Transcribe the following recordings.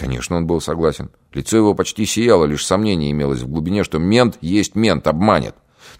Конечно, он был согласен. Лицо его почти сияло, лишь сомнение имелось в глубине, что мент есть мент, обманет.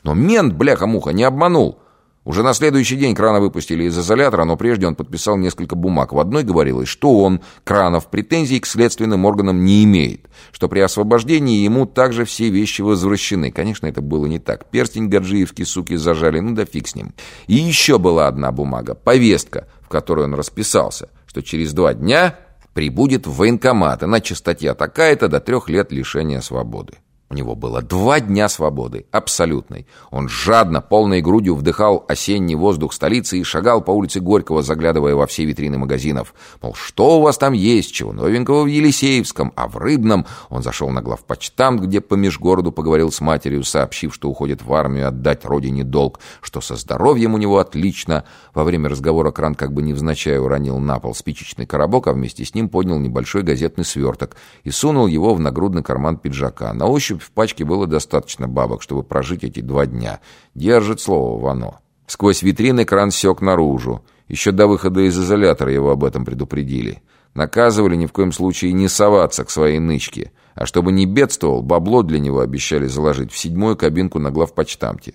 Но мент, бляха-муха, не обманул. Уже на следующий день Крана выпустили из изолятора, но прежде он подписал несколько бумаг. В одной говорилось, что он, Кранов, претензий к следственным органам не имеет, что при освобождении ему также все вещи возвращены. Конечно, это было не так. Перстень Гаджиевский, суки, зажали, ну да фиг с ним. И еще была одна бумага, повестка, в которой он расписался, что через два дня прибудет в военкомат, иначе статья такая-то до трех лет лишения свободы. У него было два дня свободы, абсолютной. Он жадно, полной грудью вдыхал осенний воздух столицы и шагал по улице Горького, заглядывая во все витрины магазинов. Мол, что у вас там есть, чего новенького в Елисеевском, а в Рыбном? Он зашел на главпочтамт, где по межгороду поговорил с матерью, сообщив, что уходит в армию отдать родине долг, что со здоровьем у него отлично. Во время разговора кран как бы невзначай уронил на пол спичечный коробок, а вместе с ним поднял небольшой газетный сверток и сунул его в нагрудный карман пиджака. На ощупь в пачке было достаточно бабок, чтобы прожить эти два дня. Держит слово Вано. Сквозь витрины кран сек наружу. Еще до выхода из изолятора его об этом предупредили. Наказывали ни в коем случае не соваться к своей нычке. А чтобы не бедствовал, бабло для него обещали заложить в седьмую кабинку на главпочтамте.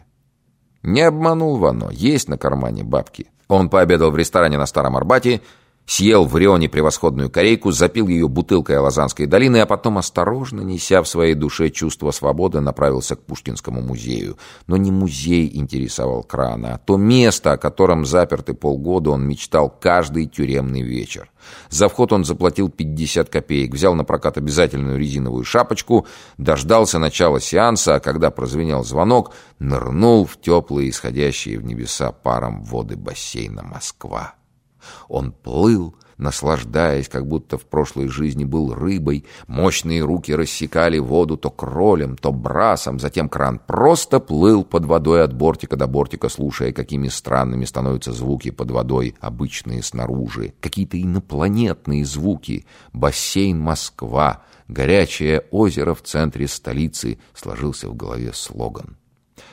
Не обманул Вано, есть на кармане бабки. Он пообедал в ресторане на Старом Арбате Съел в Рионе превосходную корейку, запил ее бутылкой Алазанской долины, а потом, осторожно, неся в своей душе чувство свободы, направился к Пушкинскому музею. Но не музей интересовал Крана, а то место, о котором запертый полгода он мечтал каждый тюремный вечер. За вход он заплатил 50 копеек, взял на прокат обязательную резиновую шапочку, дождался начала сеанса, а когда прозвенел звонок, нырнул в теплые, исходящие в небеса паром воды бассейна Москва. Он плыл, наслаждаясь, как будто в прошлой жизни был рыбой. Мощные руки рассекали воду то кролем, то брасом, затем кран просто плыл под водой от бортика до бортика, слушая, какими странными становятся звуки под водой, обычные снаружи. Какие-то инопланетные звуки. Бассейн Москва, горячее озеро в центре столицы, сложился в голове слоган.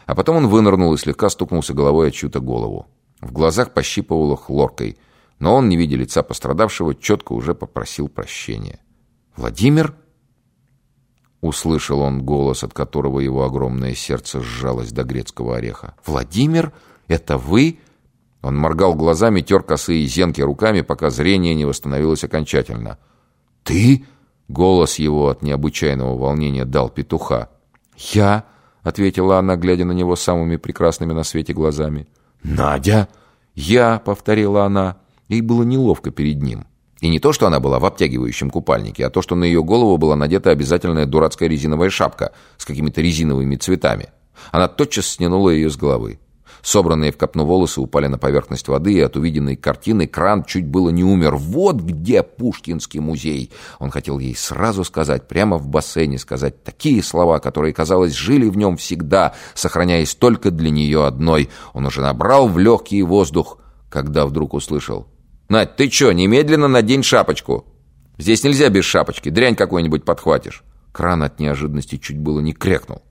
А потом он вынырнул и слегка стукнулся головой о чью-то голову. В глазах пощипывало хлоркой — но он, не видя лица пострадавшего, четко уже попросил прощения. «Владимир?» Услышал он голос, от которого его огромное сердце сжалось до грецкого ореха. «Владимир? Это вы?» Он моргал глазами, тер косые зенки руками, пока зрение не восстановилось окончательно. «Ты?» — голос его от необычайного волнения дал петуха. «Я?» — ответила она, глядя на него самыми прекрасными на свете глазами. «Надя?» «Я?» — повторила она. Ей было неловко перед ним. И не то, что она была в обтягивающем купальнике, а то, что на ее голову была надета обязательная дурацкая резиновая шапка с какими-то резиновыми цветами. Она тотчас снянула ее с головы. Собранные в копну волосы упали на поверхность воды, и от увиденной картины кран чуть было не умер. Вот где Пушкинский музей! Он хотел ей сразу сказать, прямо в бассейне сказать такие слова, которые, казалось, жили в нем всегда, сохраняясь только для нее одной. Он уже набрал в легкий воздух, когда вдруг услышал «Надь, ты чё, немедленно надень шапочку! Здесь нельзя без шапочки, дрянь какой-нибудь подхватишь!» Кран от неожиданности чуть было не крякнул.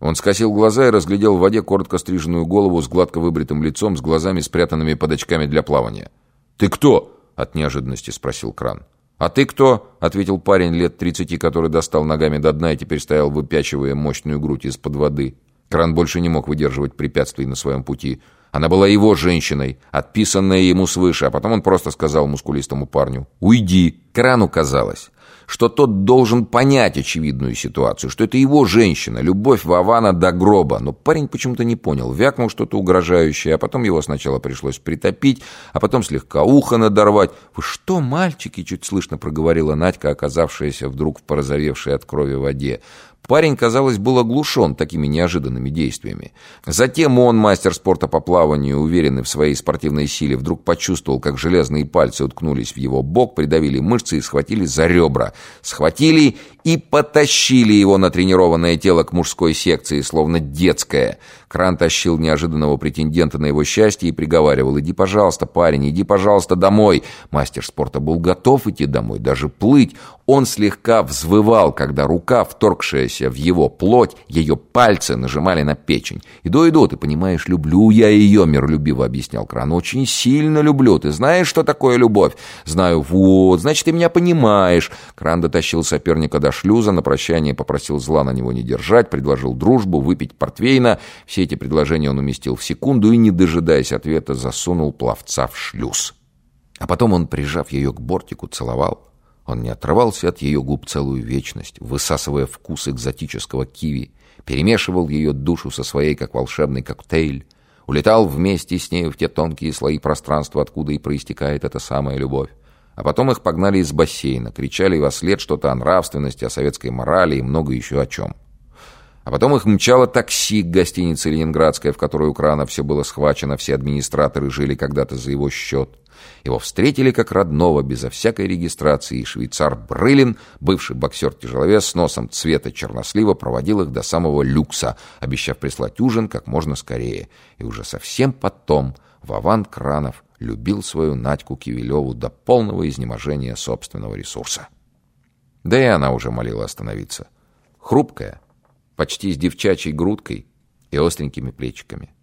Он скосил глаза и разглядел в воде коротко стриженную голову с гладко выбритым лицом, с глазами, спрятанными под очками для плавания. «Ты кто?» — от неожиданности спросил Кран. «А ты кто?» — ответил парень лет тридцати, который достал ногами до дна и теперь стоял, выпячивая мощную грудь из-под воды. Кран больше не мог выдерживать препятствий на своем пути. Она была его женщиной, отписанная ему свыше, а потом он просто сказал мускулистому парню «Уйди». Крану казалось, что тот должен понять очевидную ситуацию, что это его женщина, любовь Вавана до гроба. Но парень почему-то не понял, вякнул что-то угрожающее, а потом его сначала пришлось притопить, а потом слегка ухо надорвать. «Вы что, мальчики?» — чуть слышно проговорила Надька, оказавшаяся вдруг в порозовевшей от крови воде. Парень, казалось, был оглушен такими неожиданными действиями. Затем он, мастер спорта по плаванию, уверенный в своей спортивной силе, вдруг почувствовал, как железные пальцы уткнулись в его бок, придавили мышцы и схватили за ребра. Схватили и потащили его на тренированное тело к мужской секции, словно детское. Кран тащил неожиданного претендента на его счастье и приговаривал «Иди, пожалуйста, парень, иди, пожалуйста, домой». Мастер спорта был готов идти домой, даже плыть. Он слегка взвывал, когда рука, вторгшаяся в его плоть, ее пальцы нажимали на печень. «Иду, иду, ты понимаешь, люблю я ее», — миролюбиво объяснял Кран. «Очень сильно люблю. Ты знаешь, что такое любовь?» «Знаю. Вот, значит, ты меня понимаешь». Кран дотащил соперника до шлюза, на прощание попросил зла на него не держать, предложил дружбу, выпить портвейна. Все эти предложения он уместил в секунду и, не дожидаясь ответа, засунул пловца в шлюз. А потом он, прижав ее к бортику, целовал. Он не отрывался от ее губ целую вечность, высасывая вкус экзотического киви, перемешивал ее душу со своей, как волшебный коктейль, улетал вместе с нею в те тонкие слои пространства, откуда и проистекает эта самая любовь. А потом их погнали из бассейна, кричали во след что-то о нравственности, о советской морали и много еще о чем. А потом их мчало такси к гостинице «Ленинградская», в которой у крана все было схвачено, все администраторы жили когда-то за его счет. Его встретили как родного, безо всякой регистрации, и швейцар Брылин, бывший боксер-тяжеловес с носом цвета чернослива, проводил их до самого люкса, обещав прислать ужин как можно скорее. И уже совсем потом Вован Кранов любил свою Надьку Кивилеву до полного изнеможения собственного ресурса. Да и она уже молила остановиться. Хрупкая, почти с девчачьей грудкой и остренькими плечиками.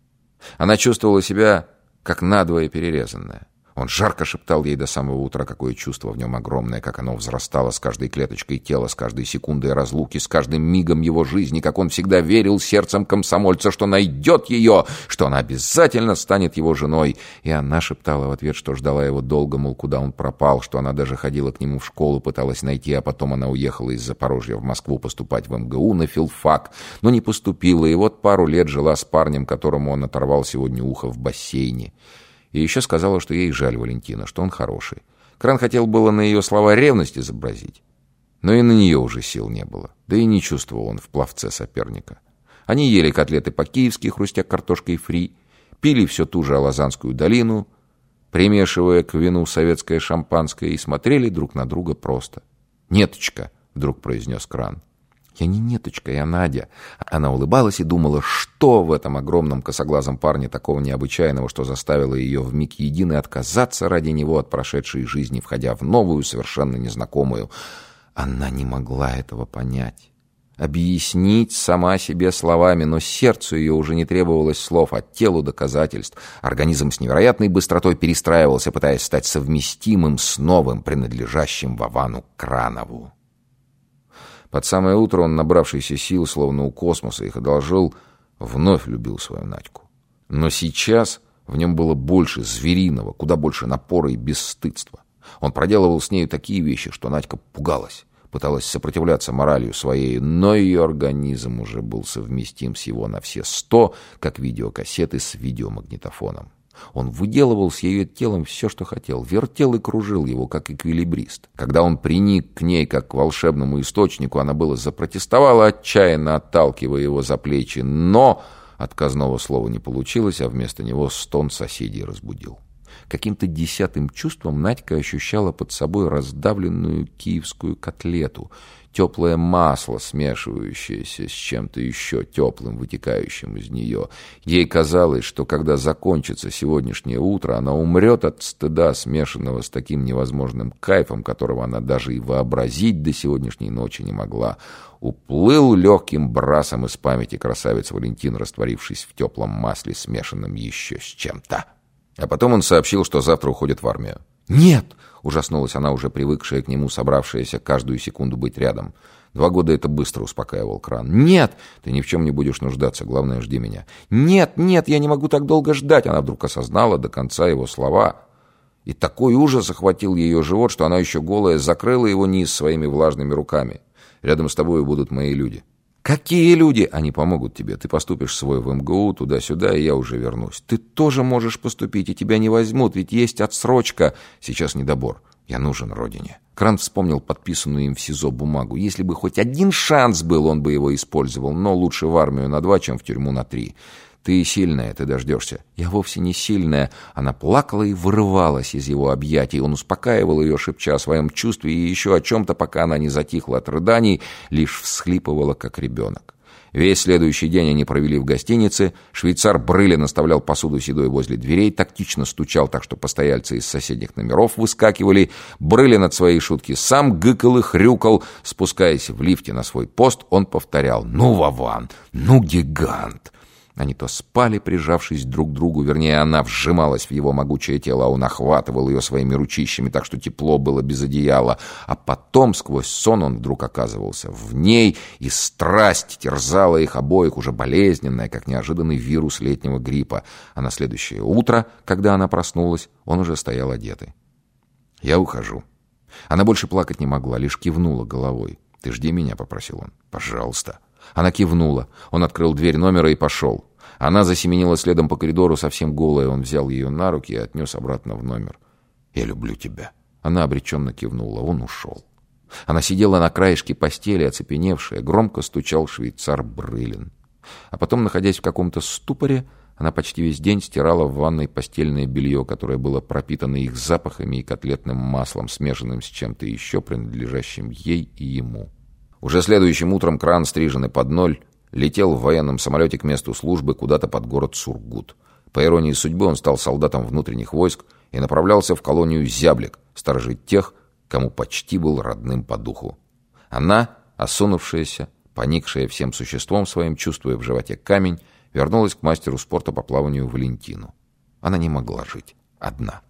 Она чувствовала себя как надвое перерезанная. Он жарко шептал ей до самого утра, какое чувство в нем огромное, как оно взрастало с каждой клеточкой тела, с каждой секундой разлуки, с каждым мигом его жизни, как он всегда верил сердцем комсомольца, что найдет ее, что она обязательно станет его женой. И она шептала в ответ, что ждала его долго, мол, куда он пропал, что она даже ходила к нему в школу, пыталась найти, а потом она уехала из Запорожья в Москву поступать в МГУ на филфак, но не поступила, и вот пару лет жила с парнем, которому он оторвал сегодня ухо в бассейне. И еще сказала, что ей жаль Валентина, что он хороший. Кран хотел было на ее слова ревность изобразить. Но и на нее уже сил не было. Да и не чувствовал он в пловце соперника. Они ели котлеты по-киевски, хрустя картошкой фри, пили все ту же Алазанскую долину, примешивая к вину советское шампанское, и смотрели друг на друга просто. «Неточка!» — вдруг произнес Кран. Я не Неточка, я Надя. Она улыбалась и думала, что в этом огромном косоглазом парне такого необычайного, что заставило ее в миг единый отказаться ради него от прошедшей жизни, входя в новую, совершенно незнакомую. Она не могла этого понять. Объяснить сама себе словами, но сердцу ее уже не требовалось слов, а телу доказательств. Организм с невероятной быстротой перестраивался, пытаясь стать совместимым с новым, принадлежащим Вовану Кранову. Под самое утро он, набравшийся сил, словно у космоса их одолжил, вновь любил свою Надьку. Но сейчас в нем было больше звериного, куда больше напора и бесстыдства. Он проделывал с нею такие вещи, что Надька пугалась, пыталась сопротивляться моралью своей, но ее организм уже был совместим с его на все сто, как видеокассеты с видеомагнитофоном. Он выделывал с ее телом все, что хотел, вертел и кружил его, как эквилибрист. Когда он приник к ней, как к волшебному источнику, она было запротестовала, отчаянно отталкивая его за плечи, но отказного слова не получилось, а вместо него стон соседей разбудил. Каким-то десятым чувством Надька ощущала под собой раздавленную киевскую котлету — теплое масло, смешивающееся с чем-то еще теплым, вытекающим из нее. Ей казалось, что когда закончится сегодняшнее утро, она умрет от стыда, смешанного с таким невозможным кайфом, которого она даже и вообразить до сегодняшней ночи не могла. Уплыл легким брасом из памяти красавец Валентин, растворившись в теплом масле, смешанном еще с чем-то. А потом он сообщил, что завтра уходит в армию. «Нет!» — ужаснулась она, уже привыкшая к нему, собравшаяся каждую секунду быть рядом. Два года это быстро успокаивал кран. «Нет! Ты ни в чем не будешь нуждаться, главное, жди меня». «Нет, нет, я не могу так долго ждать!» Она вдруг осознала до конца его слова. И такой ужас охватил ее живот, что она еще голая закрыла его низ своими влажными руками. «Рядом с тобой будут мои люди». «Какие люди?» «Они помогут тебе. Ты поступишь свой в МГУ, туда-сюда, и я уже вернусь. Ты тоже можешь поступить, и тебя не возьмут, ведь есть отсрочка. Сейчас недобор. Я нужен родине». Крант вспомнил подписанную им в СИЗО бумагу. Если бы хоть один шанс был, он бы его использовал, но лучше в армию на два, чем в тюрьму на три. Ты сильная, ты дождешься. Я вовсе не сильная. Она плакала и вырывалась из его объятий. Он успокаивал ее, шепча о своем чувстве и еще о чем-то, пока она не затихла от рыданий, лишь всхлипывала, как ребенок. Весь следующий день они провели в гостинице. Швейцар Брыли наставлял посуду седой возле дверей, тактично стучал так, что постояльцы из соседних номеров выскакивали. Брыли над своей шутки сам гыкал и хрюкал. Спускаясь в лифте на свой пост, он повторял «Ну, Вован! Ну, гигант!» Они то спали, прижавшись друг к другу, вернее, она вжималась в его могучее тело, а он охватывал ее своими ручищами, так что тепло было без одеяла, а потом сквозь сон он вдруг оказывался в ней, и страсть терзала их обоих, уже болезненная, как неожиданный вирус летнего гриппа, а на следующее утро, когда она проснулась, он уже стоял одетый. «Я ухожу». Она больше плакать не могла, лишь кивнула головой. «Ты жди меня», — попросил он. «Пожалуйста». Она кивнула. Он открыл дверь номера и пошел. Она засеменила следом по коридору, совсем голая. Он взял ее на руки и отнес обратно в номер. «Я люблю тебя». Она обреченно кивнула. Он ушел. Она сидела на краешке постели, оцепеневшая. Громко стучал швейцар Брылин. А потом, находясь в каком-то ступоре, она почти весь день стирала в ванной постельное белье, которое было пропитано их запахами и котлетным маслом, смешанным с чем-то еще, принадлежащим ей и ему. Уже следующим утром кран, стриженный под ноль, Летел в военном самолете к месту службы куда-то под город Сургут. По иронии судьбы он стал солдатом внутренних войск и направлялся в колонию Зяблик, сторожить тех, кому почти был родным по духу. Она, осунувшаяся, поникшая всем существом своим, чувствуя в животе камень, вернулась к мастеру спорта по плаванию Валентину. Она не могла жить одна.